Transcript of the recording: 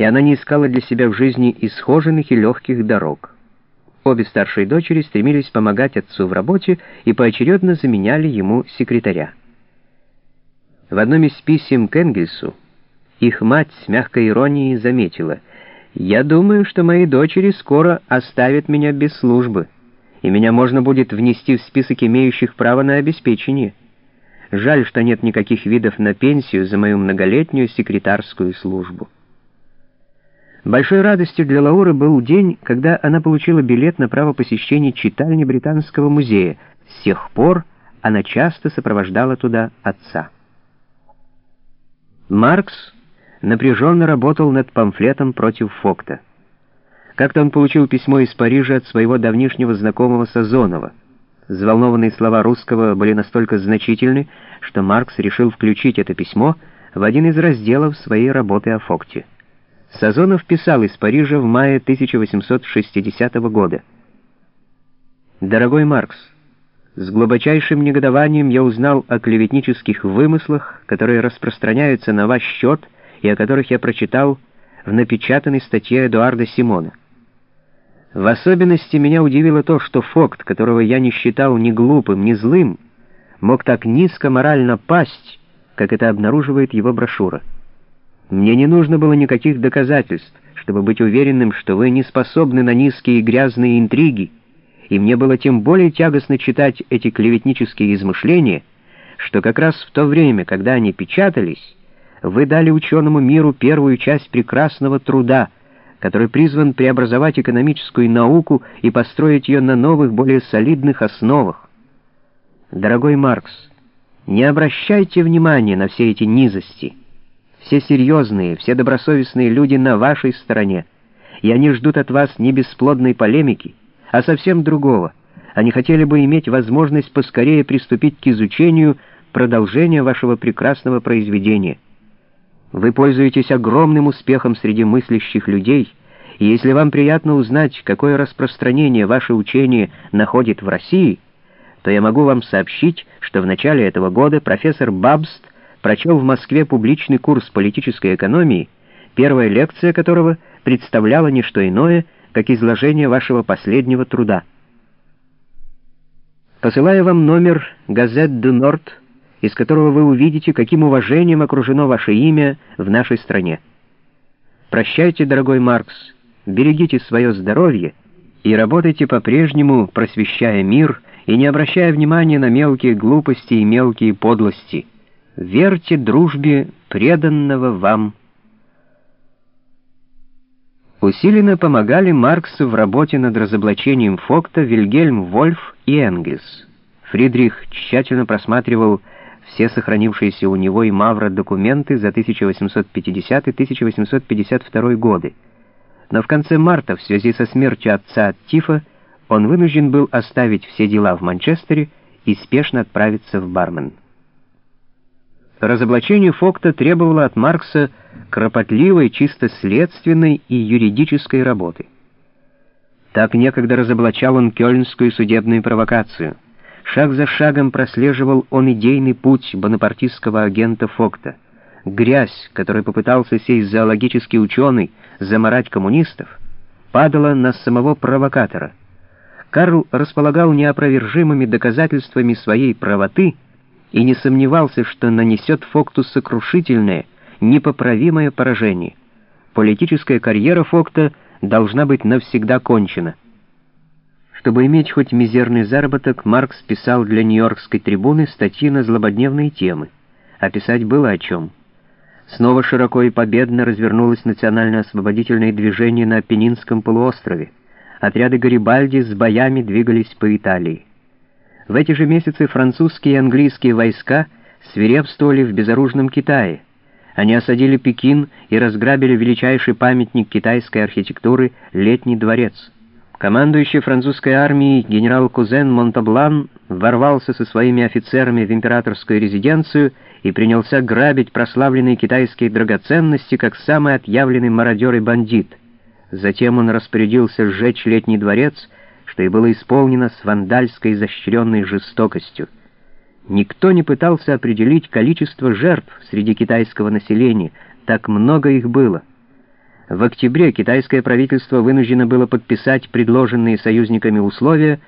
и она не искала для себя в жизни исхоженных и легких дорог. Обе старшие дочери стремились помогать отцу в работе и поочередно заменяли ему секретаря. В одном из писем к Энгельсу их мать с мягкой иронией заметила, «Я думаю, что мои дочери скоро оставят меня без службы, и меня можно будет внести в список имеющих право на обеспечение. Жаль, что нет никаких видов на пенсию за мою многолетнюю секретарскую службу». Большой радостью для Лауры был день, когда она получила билет на право посещения читальни Британского музея. С тех пор она часто сопровождала туда отца. Маркс напряженно работал над памфлетом против Фокта. Как-то он получил письмо из Парижа от своего давнишнего знакомого Сазонова. Взволнованные слова русского были настолько значительны, что Маркс решил включить это письмо в один из разделов своей работы о Фокте. Сазонов писал из Парижа в мае 1860 года. «Дорогой Маркс, с глубочайшим негодованием я узнал о клеветнических вымыслах, которые распространяются на ваш счет и о которых я прочитал в напечатанной статье Эдуарда Симона. В особенности меня удивило то, что Фокт, которого я не считал ни глупым, ни злым, мог так низко морально пасть, как это обнаруживает его брошюра. Мне не нужно было никаких доказательств, чтобы быть уверенным, что вы не способны на низкие и грязные интриги, и мне было тем более тягостно читать эти клеветнические измышления, что как раз в то время, когда они печатались, вы дали ученому миру первую часть прекрасного труда, который призван преобразовать экономическую науку и построить ее на новых, более солидных основах. Дорогой Маркс, не обращайте внимания на все эти низости — все серьезные, все добросовестные люди на вашей стороне, и они ждут от вас не бесплодной полемики, а совсем другого. Они хотели бы иметь возможность поскорее приступить к изучению продолжения вашего прекрасного произведения. Вы пользуетесь огромным успехом среди мыслящих людей, и если вам приятно узнать, какое распространение ваше учение находит в России, то я могу вам сообщить, что в начале этого года профессор Бабст прочел в Москве публичный курс политической экономии, первая лекция которого представляла не что иное, как изложение вашего последнего труда. Посылаю вам номер «Газет du Nord», из которого вы увидите, каким уважением окружено ваше имя в нашей стране. Прощайте, дорогой Маркс, берегите свое здоровье и работайте по-прежнему, просвещая мир и не обращая внимания на мелкие глупости и мелкие подлости верьте дружбе преданного вам. Усиленно помогали Марксу в работе над разоблачением Фокта Вильгельм Вольф и Энгельс. Фридрих тщательно просматривал все сохранившиеся у него и Мавра документы за 1850-1852 годы. Но в конце марта, в связи со смертью отца от тифа, он вынужден был оставить все дела в Манчестере и спешно отправиться в Бармен. Разоблачение Фокта требовало от Маркса кропотливой, чисто следственной и юридической работы. Так некогда разоблачал он кёльнскую судебную провокацию. Шаг за шагом прослеживал он идейный путь бонапартистского агента Фокта. Грязь, которой попытался сесть зоологический ученый заморать коммунистов, падала на самого провокатора. Карл располагал неопровержимыми доказательствами своей правоты — и не сомневался, что нанесет Фокту сокрушительное, непоправимое поражение. Политическая карьера Фокта должна быть навсегда кончена. Чтобы иметь хоть мизерный заработок, Маркс писал для Нью-Йоркской трибуны статьи на злободневные темы. А писать было о чем. Снова широко и победно развернулось национально-освободительное движение на Апеннинском полуострове. Отряды Гарибальди с боями двигались по Италии. В эти же месяцы французские и английские войска свирепствовали в безоружном Китае. Они осадили Пекин и разграбили величайший памятник китайской архитектуры — Летний дворец. Командующий французской армией генерал Кузен Монтаблан ворвался со своими офицерами в императорскую резиденцию и принялся грабить прославленные китайские драгоценности как самый отъявленный мародер и бандит. Затем он распорядился сжечь Летний дворец — что и было исполнено с вандальской изощренной жестокостью. Никто не пытался определить количество жертв среди китайского населения, так много их было. В октябре китайское правительство вынуждено было подписать предложенные союзниками условия